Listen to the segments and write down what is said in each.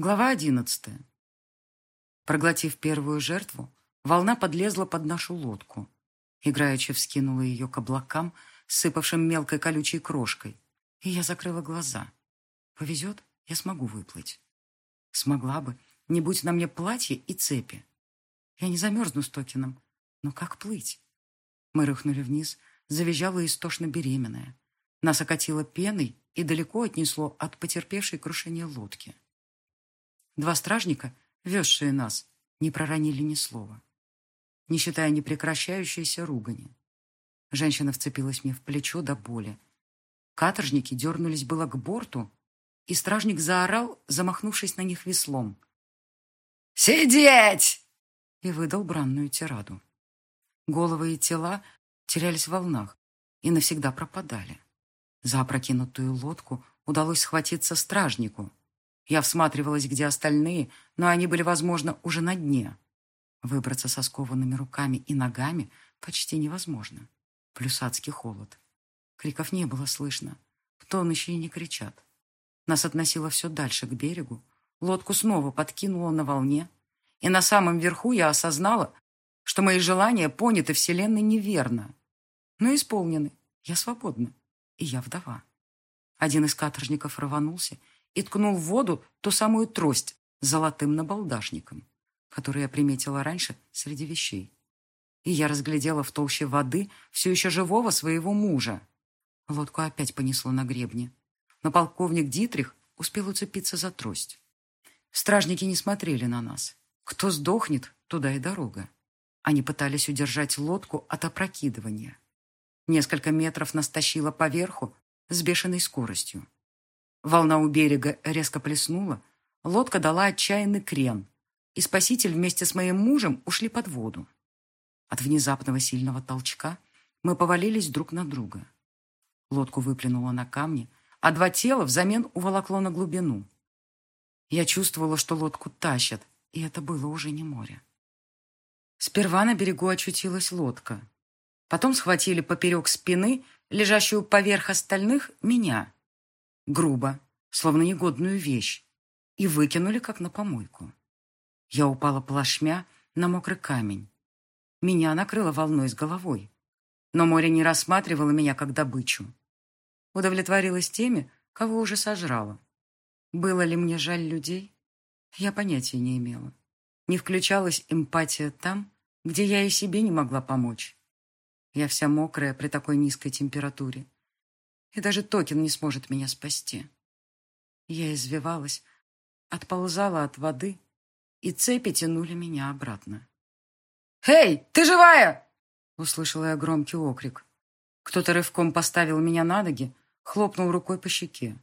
Глава одиннадцатая. Проглотив первую жертву, волна подлезла под нашу лодку. Играючи вскинула ее к облакам, сыпавшим мелкой колючей крошкой, и я закрыла глаза. Повезет, я смогу выплыть. Смогла бы, не будь на мне платье и цепи. Я не замерзну с Токином, но как плыть? Мы рыхнули вниз, завизжала истошно беременная. Нас окатило пеной и далеко отнесло от потерпевшей крушение лодки. Два стражника, везшие нас, не проронили ни слова, не считая непрекращающейся ругани. Женщина вцепилась мне в плечо до боли. Каторжники дернулись было к борту, и стражник заорал, замахнувшись на них веслом. «Сидеть!» и выдал бранную тираду. Головы и тела терялись в волнах и навсегда пропадали. За опрокинутую лодку удалось схватиться стражнику, я всматривалась, где остальные, но они были, возможно, уже на дне. Выбраться со скованными руками и ногами почти невозможно. Плюс адский холод. Криков не было слышно. В тонущие не кричат. Нас относило все дальше к берегу. Лодку снова подкинуло на волне. И на самом верху я осознала, что мои желания поняты Вселенной неверно. Но исполнены. Я свободна. И я вдова. Один из каторжников рванулся и ткнул в воду ту самую трость с золотым набалдашником, которую я приметила раньше среди вещей. И я разглядела в толще воды все еще живого своего мужа. Лодку опять понесло на гребне, но полковник Дитрих успел уцепиться за трость. Стражники не смотрели на нас. Кто сдохнет, туда и дорога. Они пытались удержать лодку от опрокидывания. Несколько метров нас тащило поверху с бешеной скоростью. Волна у берега резко плеснула, лодка дала отчаянный крен, и спаситель вместе с моим мужем ушли под воду. От внезапного сильного толчка мы повалились друг на друга. Лодку выплюнуло на камни, а два тела взамен уволокло на глубину. Я чувствовала, что лодку тащат, и это было уже не море. Сперва на берегу очутилась лодка. Потом схватили поперек спины, лежащую поверх остальных, меня грубо, словно негодную вещь, и выкинули, как на помойку. Я упала плашмя на мокрый камень. Меня накрыло волной с головой, но море не рассматривало меня как добычу. Удовлетворилась теми, кого уже сожрала. Было ли мне жаль людей? Я понятия не имела. Не включалась эмпатия там, где я и себе не могла помочь. Я вся мокрая при такой низкой температуре и даже Токин не сможет меня спасти. Я извивалась, отползала от воды, и цепи тянули меня обратно. «Эй, ты живая?» — услышала я громкий окрик. Кто-то рывком поставил меня на ноги, хлопнул рукой по щеке.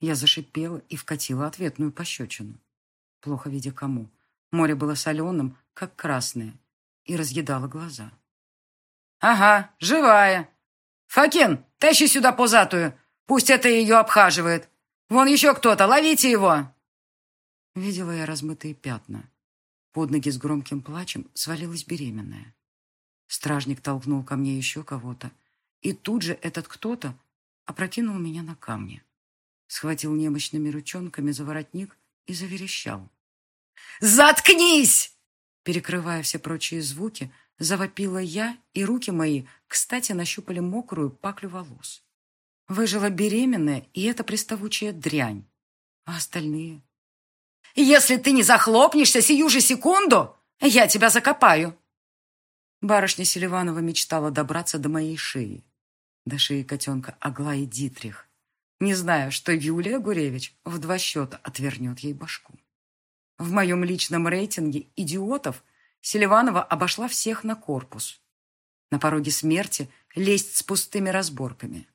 Я зашипела и вкатила ответную пощечину. Плохо видя кому. Море было соленым, как красное, и разъедало глаза. «Ага, живая!» «Факин, тащи сюда пузатую! Пусть это ее обхаживает! Вон еще кто-то, ловите его!» Видела я размытые пятна. Под ноги с громким плачем свалилась беременная. Стражник толкнул ко мне еще кого-то, и тут же этот кто-то опрокинул меня на камни. Схватил немощными ручонками за воротник и заверещал. «Заткнись!» Перекрывая все прочие звуки, Завопила я, и руки мои, кстати, нащупали мокрую паклю волос. Выжила беременная, и эта приставучая дрянь. А остальные? «Если ты не захлопнешься сию же секунду, я тебя закопаю!» Барышня Селиванова мечтала добраться до моей шеи. До шеи котенка Аглаи Дитрих, не зная, что Юлия Гуревич в два счета отвернет ей башку. В моем личном рейтинге идиотов Селиванова обошла всех на корпус. На пороге смерти лезть с пустыми разборками.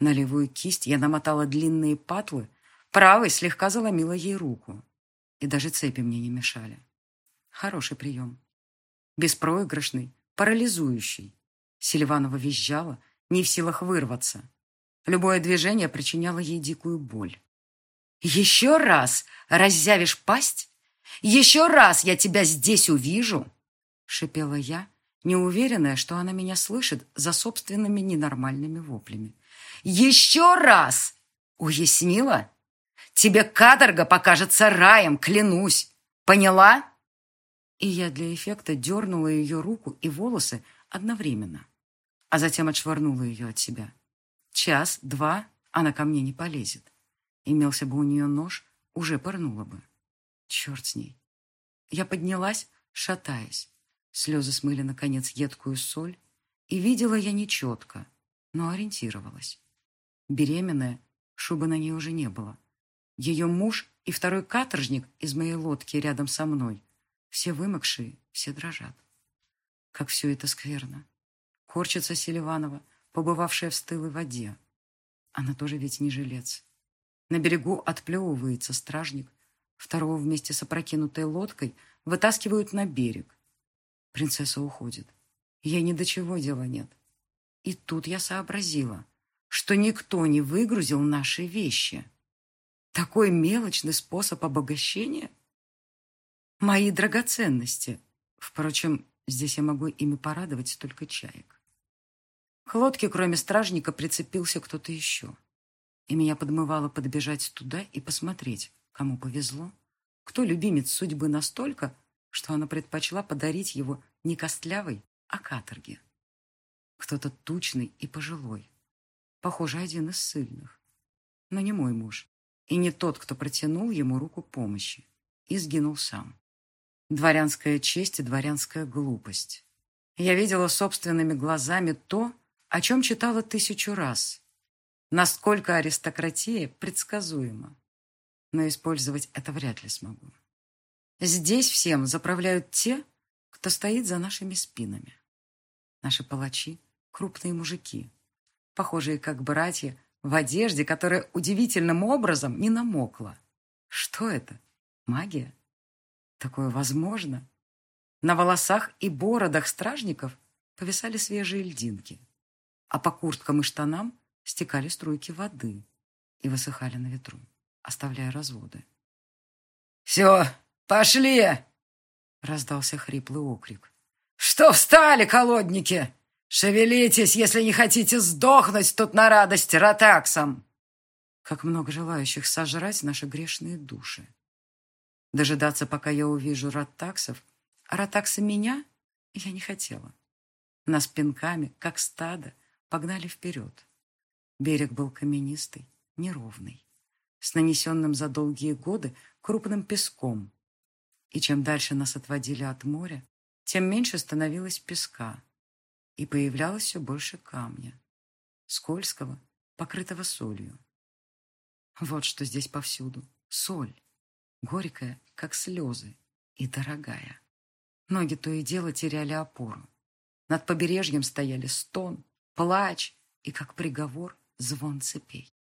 На левую кисть я намотала длинные патлы, правой слегка заломила ей руку. И даже цепи мне не мешали. Хороший прием. Беспроигрышный, парализующий. Селиванова визжала, не в силах вырваться. Любое движение причиняло ей дикую боль. «Еще раз раззявишь пасть, еще раз я тебя здесь увижу!» Шипела я, неуверенная, что она меня слышит за собственными ненормальными воплями. «Еще раз! Уяснила? Тебе каторга покажется раем, клянусь. Поняла?» И я для эффекта дернула ее руку и волосы одновременно, а затем отшвырнула ее от себя. Час, два, она ко мне не полезет. Имелся бы у нее нож, уже пырнула бы. Черт с ней. Я поднялась, шатаясь. Слезы смыли, наконец, едкую соль, и видела я нечетко, но ориентировалась. Беременная, шубы на ней уже не было. Ее муж и второй каторжник из моей лодки рядом со мной. Все вымокшие, все дрожат. Как все это скверно. Корчится Селиванова, побывавшая в стылой воде. Она тоже ведь не жилец. На берегу отплевывается стражник. Второго вместе с опрокинутой лодкой вытаскивают на берег. Принцесса уходит. Ей ни до чего дела нет. И тут я сообразила, что никто не выгрузил наши вещи. Такой мелочный способ обогащения? Мои драгоценности. Впрочем, здесь я могу ими порадовать только чаек. К лодке, кроме стражника, прицепился кто-то еще. И меня подмывало подбежать туда и посмотреть, кому повезло, кто любимец судьбы настолько, что она предпочла подарить его не костлявой, а каторге. Кто-то тучный и пожилой. Похоже, один из сильных. Но не мой муж. И не тот, кто протянул ему руку помощи. И сгинул сам. Дворянская честь и дворянская глупость. Я видела собственными глазами то, о чем читала тысячу раз. Насколько аристократия предсказуема. Но использовать это вряд ли смогу. Здесь всем заправляют те, кто стоит за нашими спинами. Наши палачи — крупные мужики, похожие как братья, в одежде, которая удивительным образом не намокла. Что это? Магия? Такое возможно? На волосах и бородах стражников повисали свежие льдинки, а по курткам и штанам стекали струйки воды и высыхали на ветру, оставляя разводы. «Все, пошли!» — раздался хриплый окрик. «Что встали, колодники? Шевелитесь, если не хотите сдохнуть тут на радость ротаксам!» Как много желающих сожрать наши грешные души. Дожидаться, пока я увижу ротаксов, а ротаксы меня, я не хотела. Нас пинками, как стадо, погнали вперед. Берег был каменистый, неровный, с нанесенным за долгие годы крупным песком. И чем дальше нас отводили от моря, тем меньше становилось песка, и появлялось все больше камня, скользкого, покрытого солью. Вот что здесь повсюду. Соль. Горькая, как слезы, и дорогая. Ноги то и дело теряли опору. Над побережьем стояли стон, плач и, как приговор, звон цепей.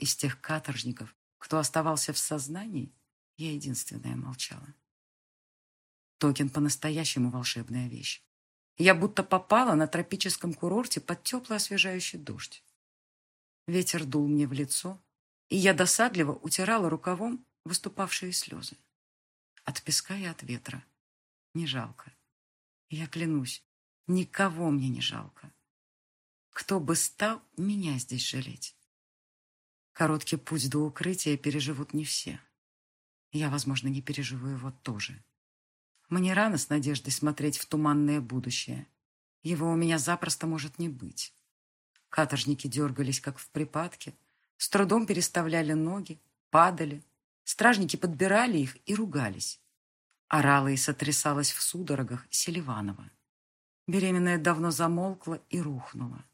Из тех каторжников, кто оставался в сознании, я единственная молчала. Токен по-настоящему волшебная вещь. Я будто попала на тропическом курорте под теплый освежающий дождь. Ветер дул мне в лицо, и я досадливо утирала рукавом выступавшие слезы. От песка и от ветра. Не жалко. Я клянусь, никого мне не жалко. Кто бы стал меня здесь жалеть? Короткий путь до укрытия переживут не все. Я, возможно, не переживу его тоже. Мне рано с надеждой смотреть в туманное будущее. Его у меня запросто может не быть. Каторжники дергались, как в припадке, с трудом переставляли ноги, падали. Стражники подбирали их и ругались. Орала и сотрясалась в судорогах Селиванова. Беременная давно замолкла и рухнула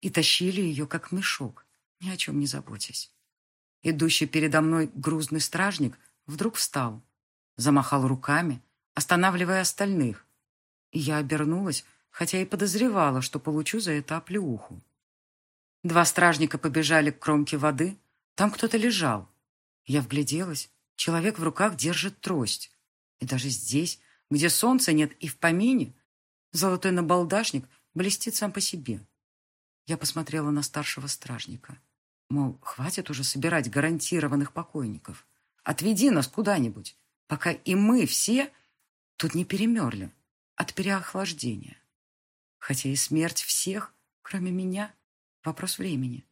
и тащили ее, как мешок, ни о чем не заботясь. Идущий передо мной грузный стражник вдруг встал, замахал руками, останавливая остальных, и я обернулась, хотя и подозревала, что получу за это оплеуху. Два стражника побежали к кромке воды, там кто-то лежал. Я вгляделась, человек в руках держит трость. И даже здесь, где солнца нет и в помине, золотой набалдашник блестит сам по себе. Я посмотрела на старшего стражника. Мол, хватит уже собирать гарантированных покойников. Отведи нас куда-нибудь, пока и мы все тут не перемерли от переохлаждения. Хотя и смерть всех, кроме меня, вопрос времени.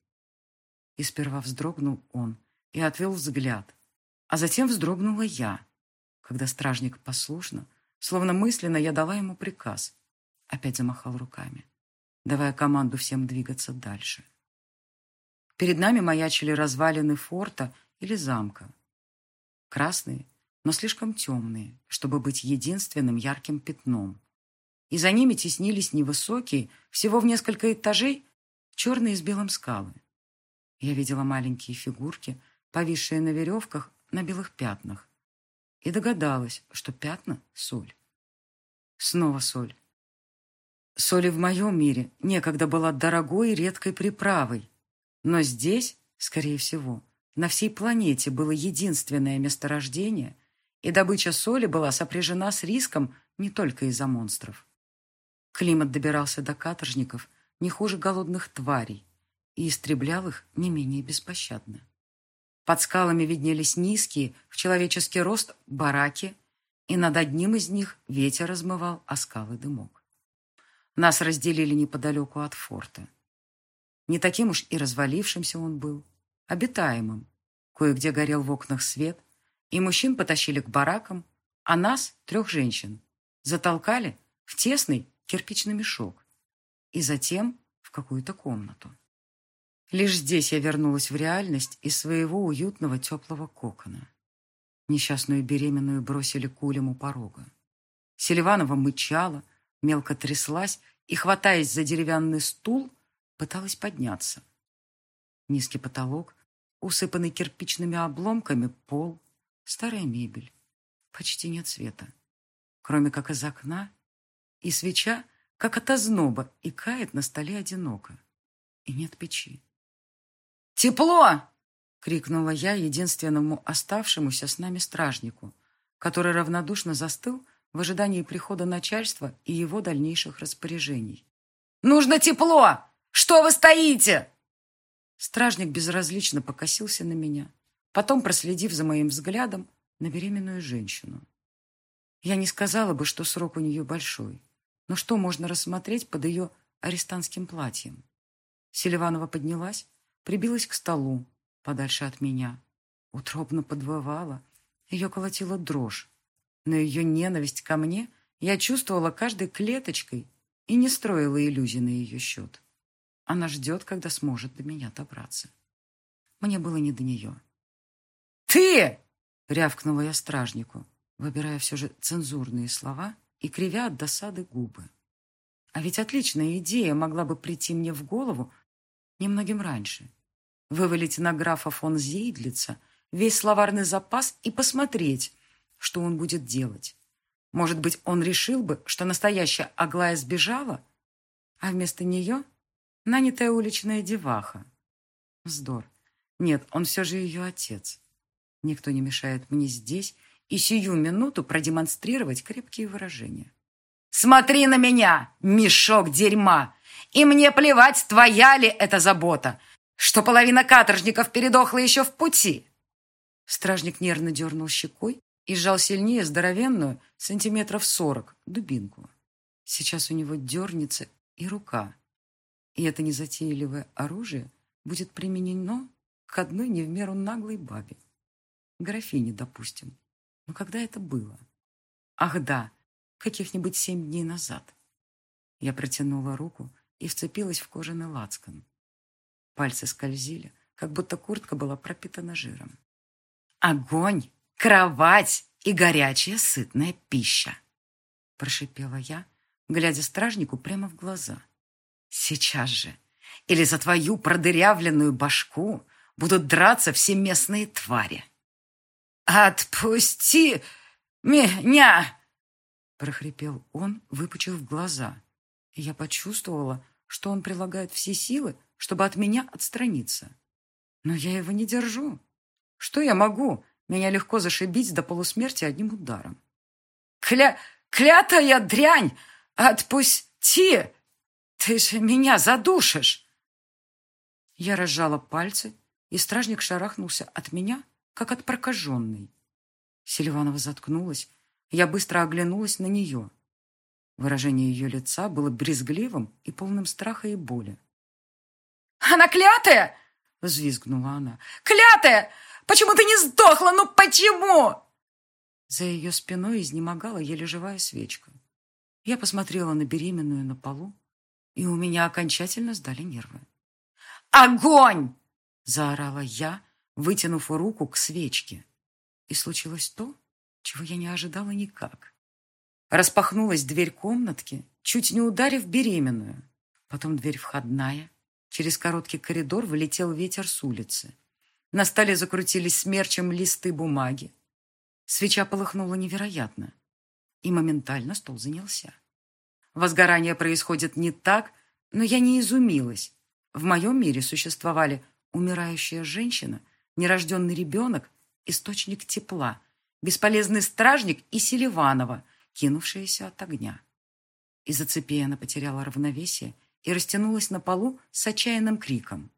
И сперва вздрогнул он, и отвел взгляд. А затем вздрогнула я, когда стражник послушно, словно мысленно я дала ему приказ, опять замахал руками, давая команду всем двигаться дальше. Перед нами маячили развалины форта или замка. Красные, но слишком темные, чтобы быть единственным ярким пятном. И за ними теснились невысокие, всего в несколько этажей, черные с белым скалы. Я видела маленькие фигурки, повисшие на веревках на белых пятнах, и догадалась, что пятна — соль. Снова соль. Соль в моем мире некогда была дорогой и редкой приправой, но здесь, скорее всего, на всей планете было единственное месторождение, и добыча соли была сопряжена с риском не только из-за монстров. Климат добирался до каторжников не хуже голодных тварей и истреблял их не менее беспощадно. Под скалами виднелись низкие, в человеческий рост, бараки, и над одним из них ветер размывал оскалый дымок. Нас разделили неподалеку от форта. Не таким уж и развалившимся он был, обитаемым. Кое-где горел в окнах свет, и мужчин потащили к баракам, а нас, трех женщин, затолкали в тесный кирпичный мешок и затем в какую-то комнату. Лишь здесь я вернулась в реальность из своего уютного теплого кокона. Несчастную беременную бросили кулем у порога. Селиванова мычала, мелко тряслась и, хватаясь за деревянный стул, пыталась подняться. Низкий потолок, усыпанный кирпичными обломками, пол, старая мебель. Почти нет света, кроме как из окна, и свеча, как от озноба, и кает на столе одиноко. И нет печи. «Тепло!» — крикнула я единственному оставшемуся с нами стражнику, который равнодушно застыл в ожидании прихода начальства и его дальнейших распоряжений. «Нужно тепло! Что вы стоите?» Стражник безразлично покосился на меня, потом, проследив за моим взглядом, на беременную женщину. Я не сказала бы, что срок у нее большой, но что можно рассмотреть под ее арестантским платьем? Селиванова поднялась, прибилась к столу, подальше от меня. Утробно подвывала, ее колотила дрожь. Но ее ненависть ко мне я чувствовала каждой клеточкой и не строила иллюзий на ее счет. Она ждет, когда сможет до меня добраться. Мне было не до нее. «Ты!» — рявкнула я стражнику, выбирая все же цензурные слова и кривя от досады губы. А ведь отличная идея могла бы прийти мне в голову немногим раньше. Вывалить на графа фон Зейдлица весь словарный запас и посмотреть, что он будет делать. Может быть, он решил бы, что настоящая Аглая сбежала, а вместо нее Нанятая уличная деваха. Вздор. Нет, он все же ее отец. Никто не мешает мне здесь и сию минуту продемонстрировать крепкие выражения. «Смотри на меня, мешок дерьма! И мне плевать, твоя ли это забота, что половина каторжников передохла еще в пути!» Стражник нервно дернул щекой и сжал сильнее здоровенную, сантиметров сорок, дубинку. Сейчас у него дернется и рука, и это незатейливое оружие будет применено к одной не в меру наглой бабе. Графине, допустим. Но когда это было? Ах да, каких-нибудь семь дней назад. Я протянула руку и вцепилась в кожаный лацкан. Пальцы скользили, как будто куртка была пропитана жиром. «Огонь, кровать и горячая сытная пища!» Прошипела я, глядя стражнику прямо в глаза. Сейчас же. Или за твою продырявленную башку будут драться все местные твари. «Отпусти меня!» прохрипел он, выпучив глаза. Я почувствовала, что он прилагает все силы, чтобы от меня отстраниться. Но я его не держу. Что я могу? Меня легко зашибить до полусмерти одним ударом. «Кля... клятая дрянь! Отпусти!» «Ты же меня задушишь!» Я разжала пальцы, и стражник шарахнулся от меня, как от прокаженной. Селиванова заткнулась. Я быстро оглянулась на нее. Выражение ее лица было брезгливым и полным страха и боли. «Она клятая!» — взвизгнула она. «Клятая! Почему ты не сдохла? Ну почему?» За ее спиной изнемогала еле живая свечка. Я посмотрела на беременную на полу, и у меня окончательно сдали нервы. «Огонь!» — заорала я, вытянув руку к свечке. И случилось то, чего я не ожидала никак. Распахнулась дверь комнатки, чуть не ударив беременную. Потом дверь входная. Через короткий коридор вылетел ветер с улицы. На столе закрутились смерчем листы бумаги. Свеча полыхнула невероятно. И моментально стол занялся. Возгорание происходит не так, но я не изумилась. В моем мире существовали умирающая женщина, нерожденный ребенок, источник тепла, бесполезный стражник и Селиванова, кинувшаяся от огня. Из-за цепи она потеряла равновесие и растянулась на полу с отчаянным криком.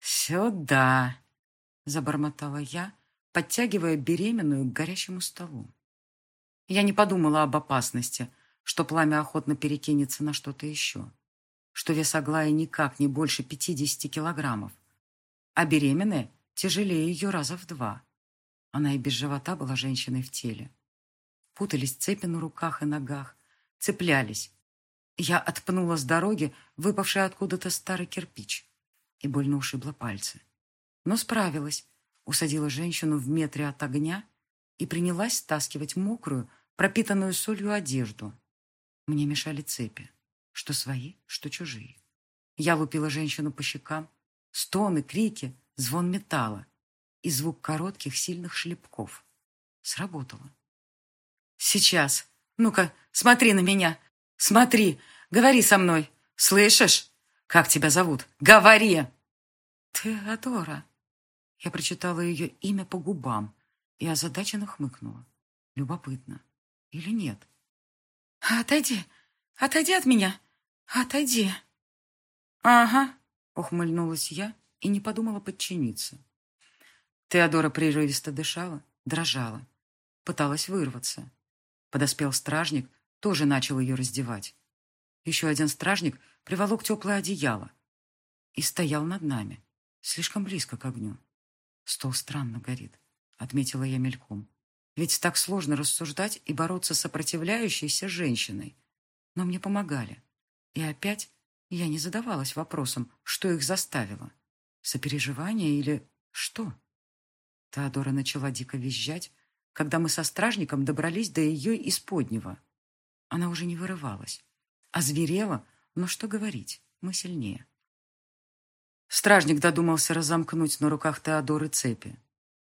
«Сюда!» — забормотала я, подтягивая беременную к горящему столу. Я не подумала об опасности, что пламя охотно перекинется на что-то еще, что вес Аглая никак не больше пятидесяти килограммов, а беременная тяжелее ее раза в два. Она и без живота была женщиной в теле. Путались цепи на руках и ногах, цеплялись, я отпнула с дороги выпавший откуда-то старый кирпич и больно ушибла пальцы. Но справилась, усадила женщину в метре от огня и принялась стаскивать мокрую, пропитанную солью одежду. Мне мешали цепи, что свои, что чужие. Я лупила женщину по щекам, стоны, крики, звон металла и звук коротких сильных шлепков. Сработало. «Сейчас! Ну-ка, смотри на меня! Смотри, говори со мной. Слышишь? Как тебя зовут? Говори!» «Теодора». Я прочитала ее имя по губам и озадаченно хмыкнула. Любопытно. Или нет? «Отойди! Отойди от меня! Отойди!» «Ага», — ухмыльнулась я и не подумала подчиниться. Теодора прерывисто дышала, дрожала, пыталась вырваться. Подоспел стражник, тоже начал ее раздевать. Еще один стражник приволок теплое одеяло и стоял над нами, слишком близко к огню. Стол странно горит, отметила я мельком. Ведь так сложно рассуждать и бороться с сопротивляющейся женщиной. Но мне помогали. И опять я не задавалась вопросом, что их заставило. Сопереживание или что? Теодора начала дико визжать, когда мы со стражником добрались до ее исподнего. Она уже не вырывалась. Озверела, но что говорить, мы сильнее. Стражник додумался разомкнуть на руках Теодоры цепи.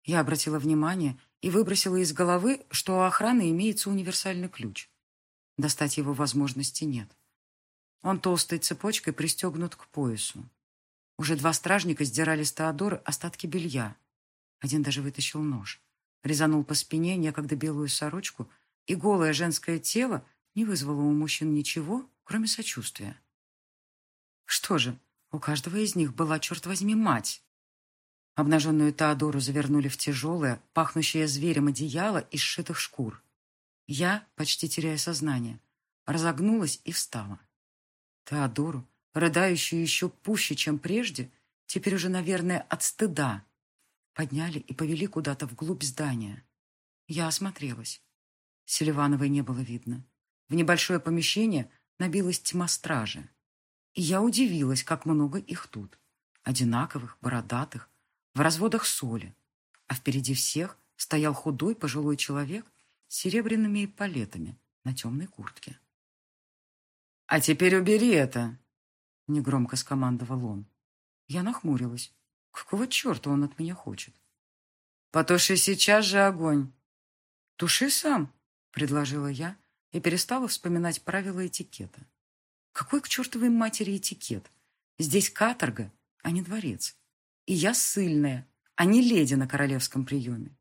Я обратила внимание и выбросила из головы, что у охраны имеется универсальный ключ. Достать его возможности нет. Он толстой цепочкой пристегнут к поясу. Уже два стражника сдирали с Теодоры остатки белья. Один даже вытащил нож. Резанул по спине некогда белую сорочку, и голое женское тело не вызвало у мужчин ничего, кроме сочувствия. Что же, у каждого из них была, черт возьми, мать. Обнаженную Теодору завернули в тяжелое, пахнущее зверем одеяло из сшитых шкур. Я, почти теряя сознание, разогнулась и встала. Теодору, рыдающую еще пуще, чем прежде, теперь уже, наверное, от стыда, подняли и повели куда-то вглубь здания. Я осмотрелась. Селивановой не было видно. В небольшое помещение набилась тьма стражи. И я удивилась, как много их тут. Одинаковых, бородатых, в разводах соли. А впереди всех стоял худой пожилой человек с серебряными эполетами на темной куртке. «А теперь убери это!» — негромко скомандовал он. Я нахмурилась. Какого черта он от меня хочет? «Потуши сейчас же огонь!» «Туши сам!» — предложила я, и перестала вспоминать правила этикета. Какой к чертовой матери этикет? Здесь каторга, а не дворец. И я ссыльная, а не леди на королевском приеме.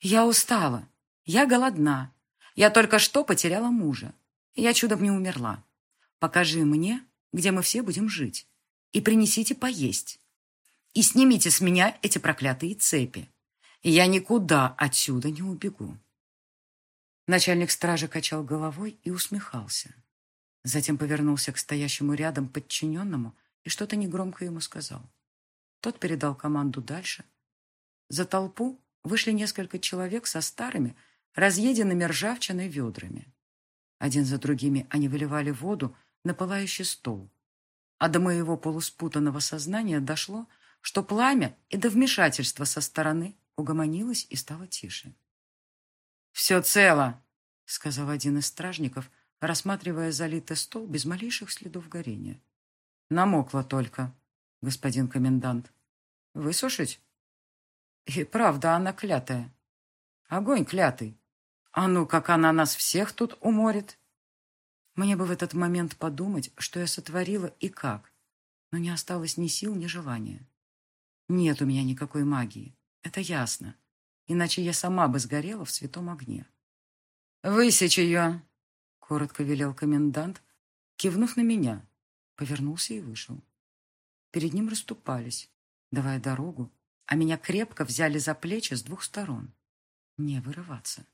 Я устала, я голодна. Я только что потеряла мужа. Я чудом не умерла. Покажи мне, где мы все будем жить. И принесите поесть. И снимите с меня эти проклятые цепи. Я никуда отсюда не убегу. Начальник стражи качал головой и усмехался. Затем повернулся к стоящему рядом подчиненному и что-то негромко ему сказал. Тот передал команду дальше. За толпу вышли несколько человек со старыми, разъеденными ржавчиной ведрами. Один за другими они выливали воду на пылающий стол. А до моего полуспутанного сознания дошло, что пламя и до вмешательства со стороны угомонилось и стало тише. «Все цело», — сказал один из стражников, рассматривая залитый стол без малейших следов горения. «Намокло только», господин комендант. Высушить? И правда, она клятая. Огонь клятый. А ну, как она нас всех тут уморит. Мне бы в этот момент подумать, что я сотворила и как. Но не осталось ни сил, ни желания. Нет у меня никакой магии. Это ясно. Иначе я сама бы сгорела в святом огне. «Высечь ее!» — коротко велел комендант, кивнув на меня. Повернулся и вышел перед ним расступались, давая дорогу, а меня крепко взяли за плечи с двух сторон. Не вырываться.